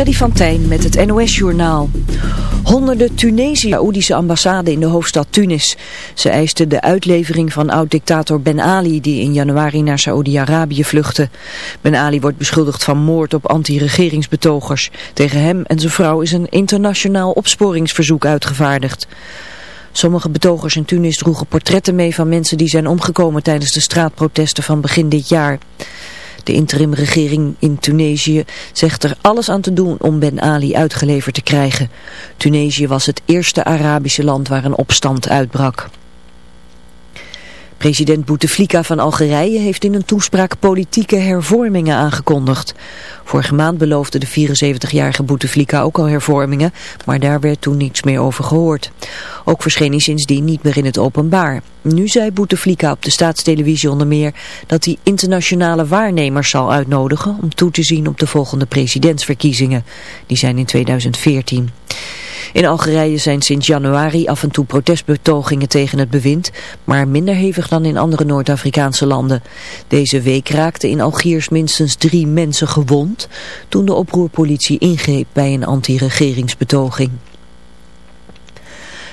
Freddy van met het NOS-journaal. Honderden Tunesië Saoedische ambassade in de hoofdstad Tunis. Ze eisten de uitlevering van oud-dictator Ben Ali die in januari naar Saoedi-Arabië vluchtte. Ben Ali wordt beschuldigd van moord op anti-regeringsbetogers. Tegen hem en zijn vrouw is een internationaal opsporingsverzoek uitgevaardigd. Sommige betogers in Tunis droegen portretten mee van mensen die zijn omgekomen tijdens de straatprotesten van begin dit jaar. De interimregering in Tunesië zegt er alles aan te doen om Ben Ali uitgeleverd te krijgen. Tunesië was het eerste Arabische land waar een opstand uitbrak. President Bouteflika van Algerije heeft in een toespraak politieke hervormingen aangekondigd. Vorige maand beloofde de 74-jarige Bouteflika ook al hervormingen, maar daar werd toen niets meer over gehoord. Ook verscheen hij sindsdien niet meer in het openbaar. Nu zei Bouteflika op de staatstelevisie onder meer dat hij internationale waarnemers zal uitnodigen om toe te zien op de volgende presidentsverkiezingen. Die zijn in 2014. In Algerije zijn sinds januari af en toe protestbetogingen tegen het bewind, maar minder hevig dan in andere Noord-Afrikaanse landen. Deze week raakten in Algiers minstens drie mensen gewond toen de oproerpolitie ingreep bij een anti-regeringsbetoging.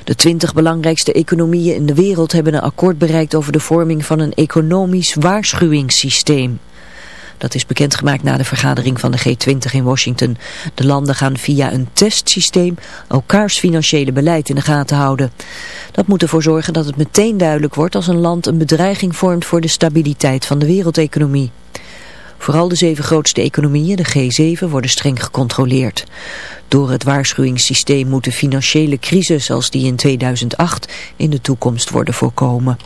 De twintig belangrijkste economieën in de wereld hebben een akkoord bereikt over de vorming van een economisch waarschuwingssysteem. Dat is bekendgemaakt na de vergadering van de G20 in Washington. De landen gaan via een testsysteem elkaars financiële beleid in de gaten houden. Dat moet ervoor zorgen dat het meteen duidelijk wordt als een land een bedreiging vormt voor de stabiliteit van de wereldeconomie. Vooral de zeven grootste economieën, de G7, worden streng gecontroleerd. Door het waarschuwingssysteem moet financiële crisis als die in 2008 in de toekomst worden voorkomen.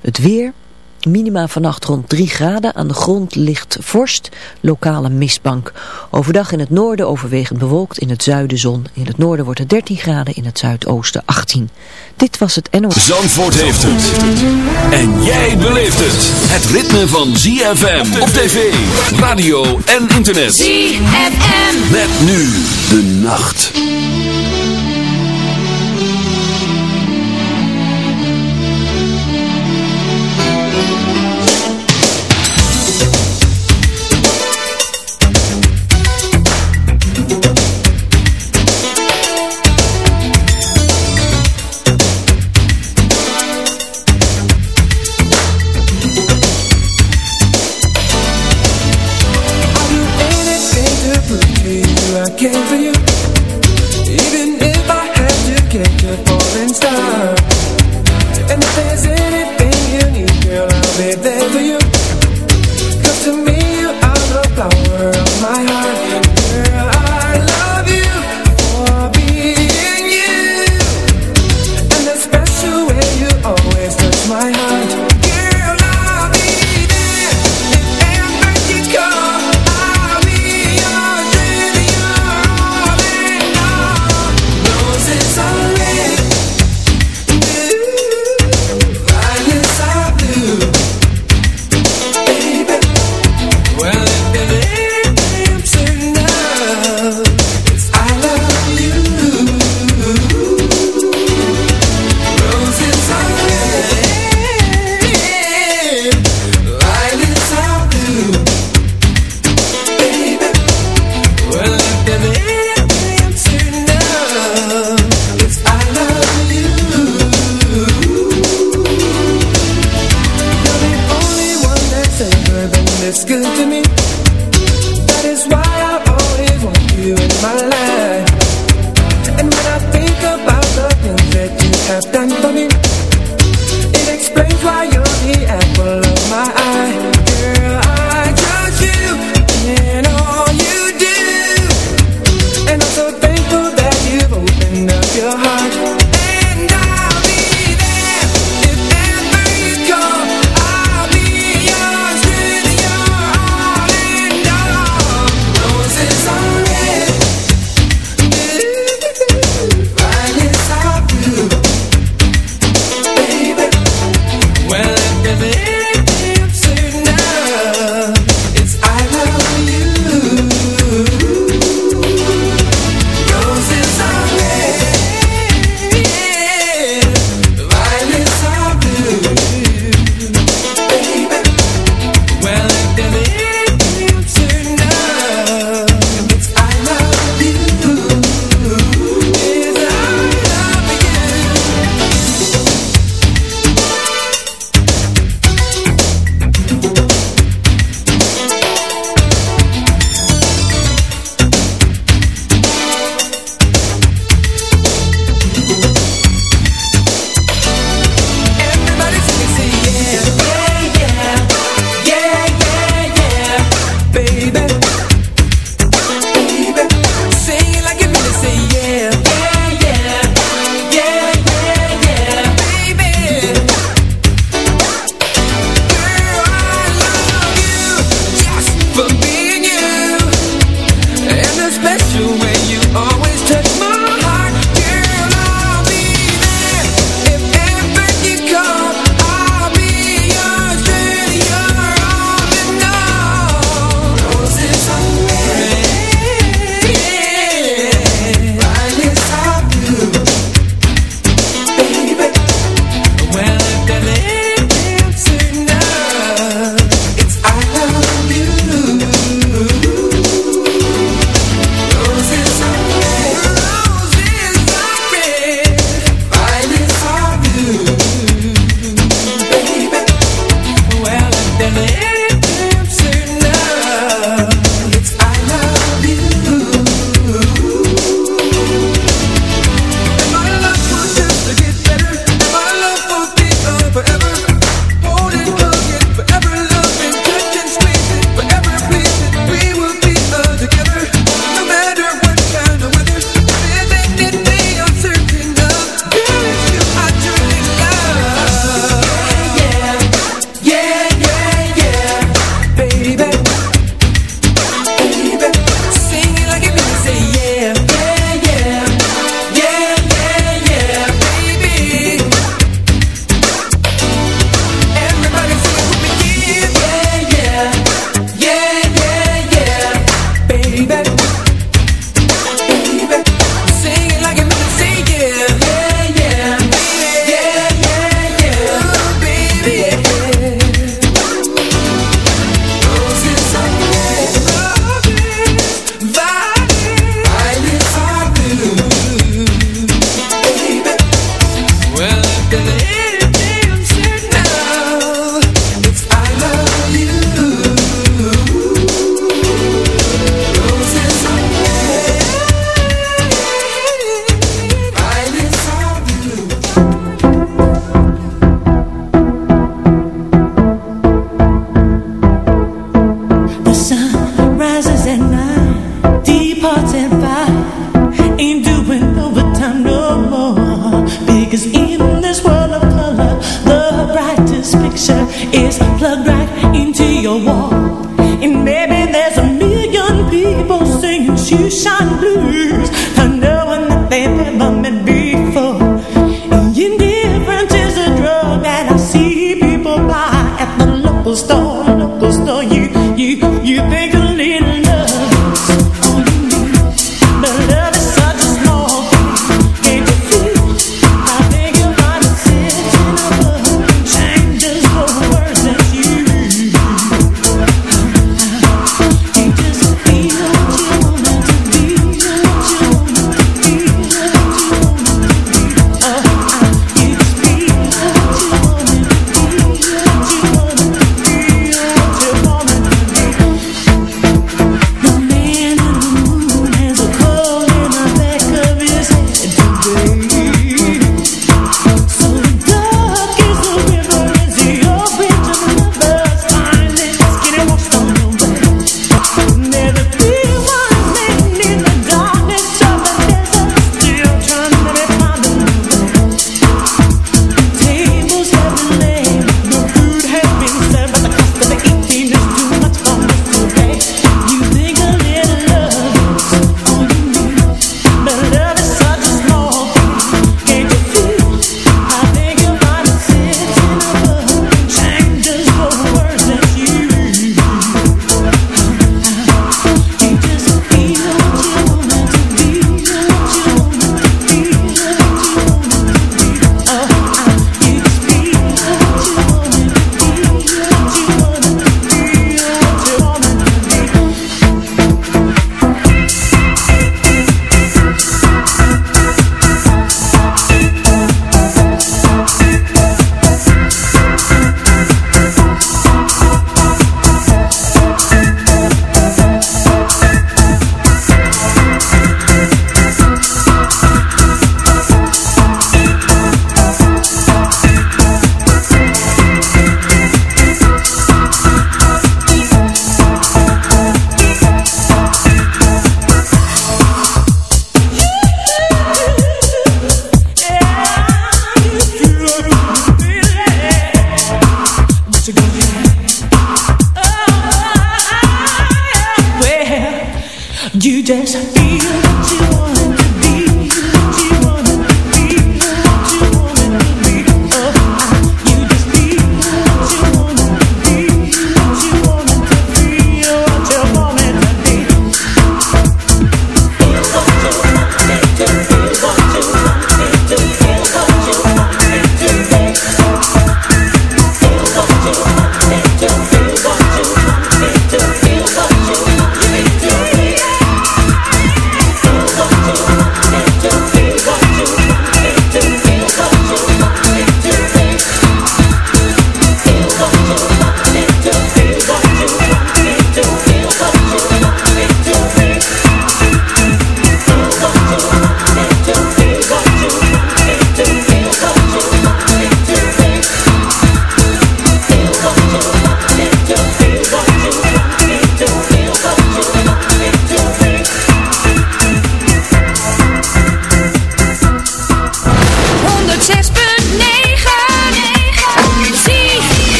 Het weer... Minima vannacht rond 3 graden. Aan de grond ligt vorst, lokale mistbank. Overdag in het noorden overwegend bewolkt, in het zuiden zon. In het noorden wordt het 13 graden, in het zuidoosten 18. Dit was het NOS. Zandvoort heeft het. En jij beleeft het. Het ritme van ZFM op tv, radio en internet. ZFM. Met nu de nacht.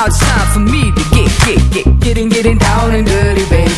Now it's time for me to get, get, get, getting, getting down and dirty, baby.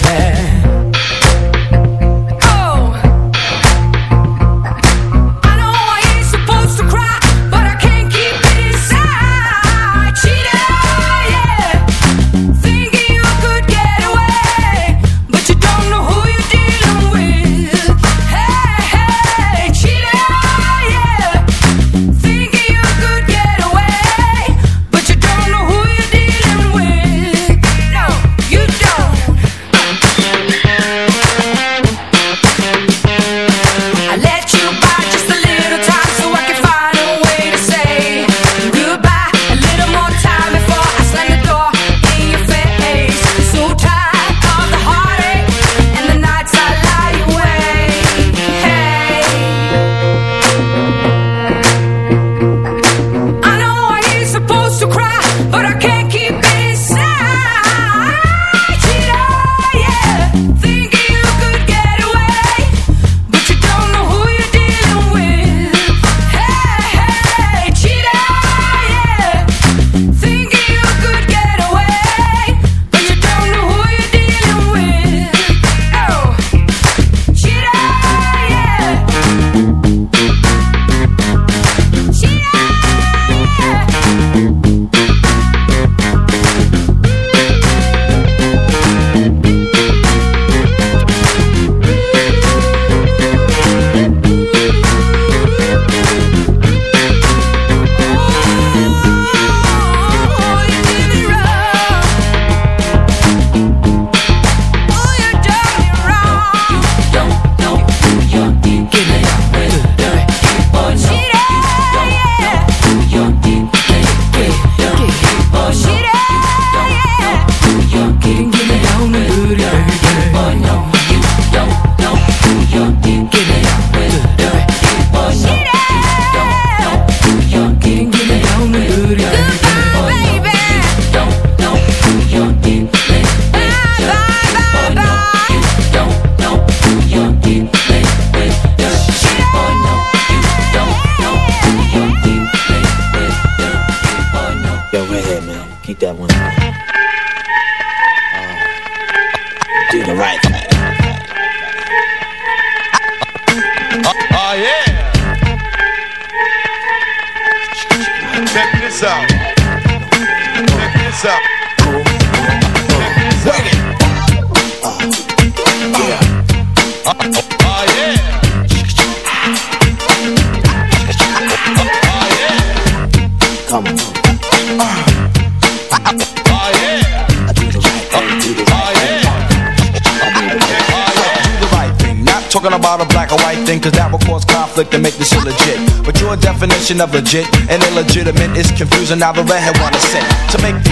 Definition of legit and illegitimate is confusing. Now the redhead wanna sing to make things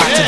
to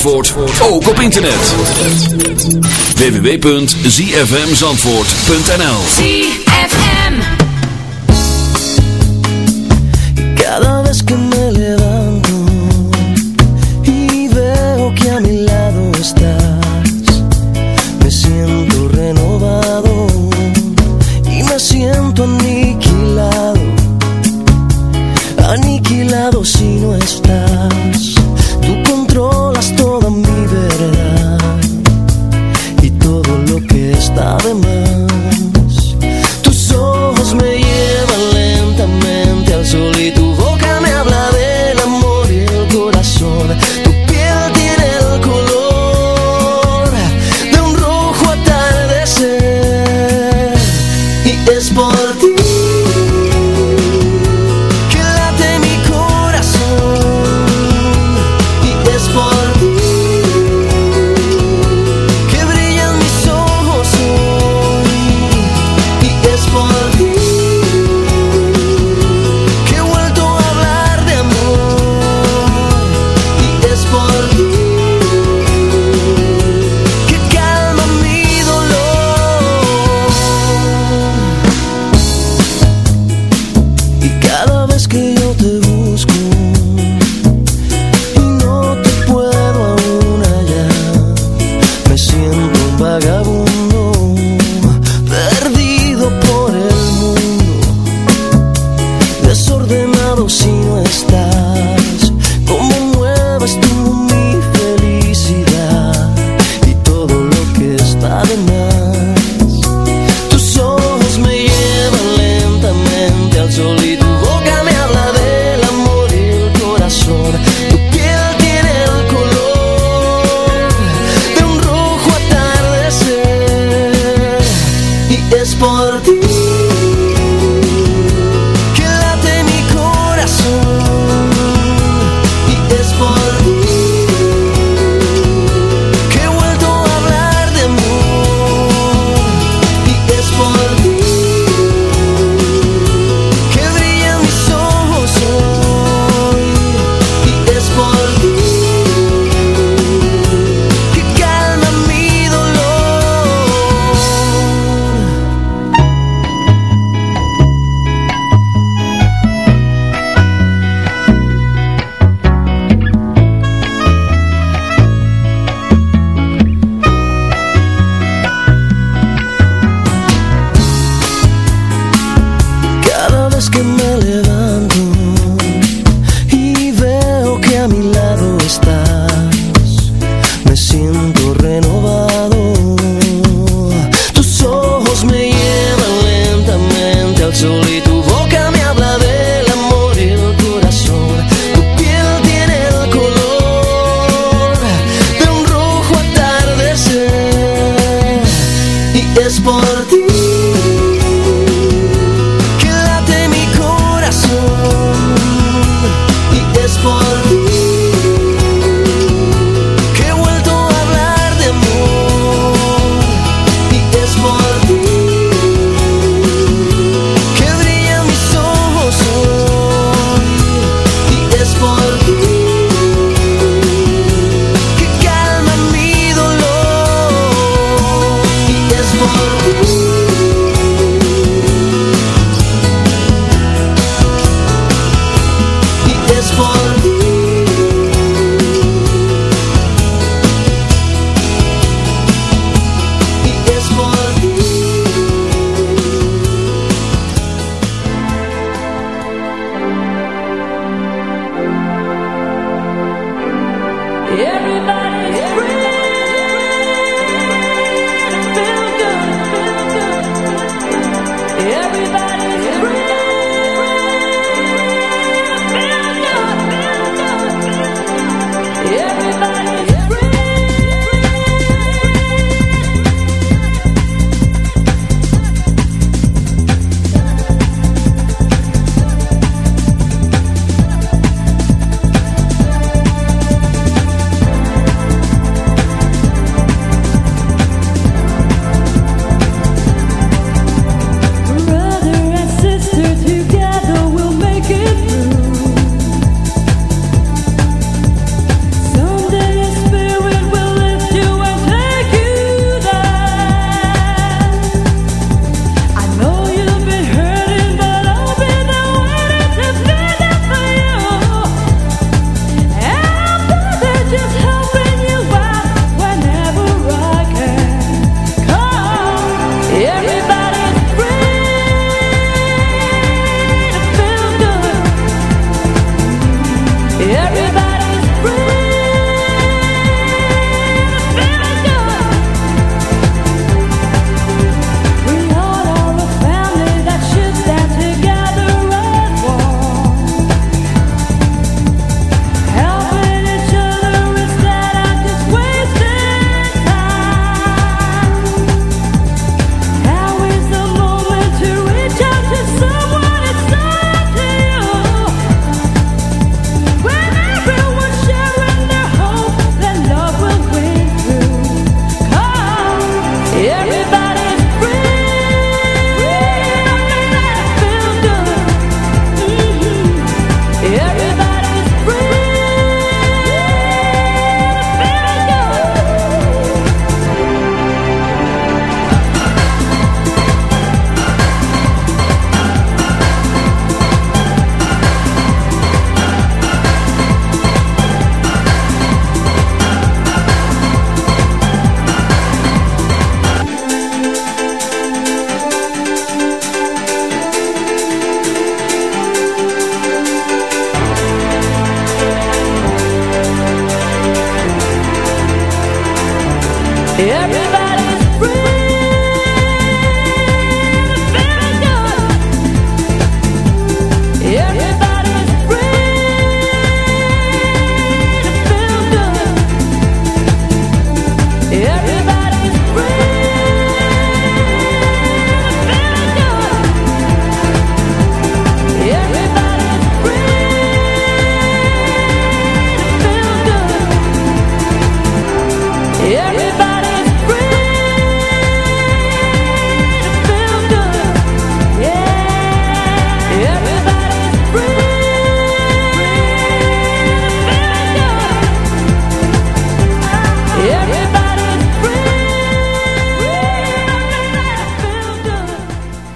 Zandvoort ook op internet. www.zfmzandvoort.nl ZFM Cada vez que me levanto y veo que a mi lado estás,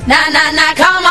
Na na na, come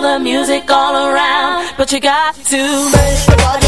feel the music all around, but you got to. Make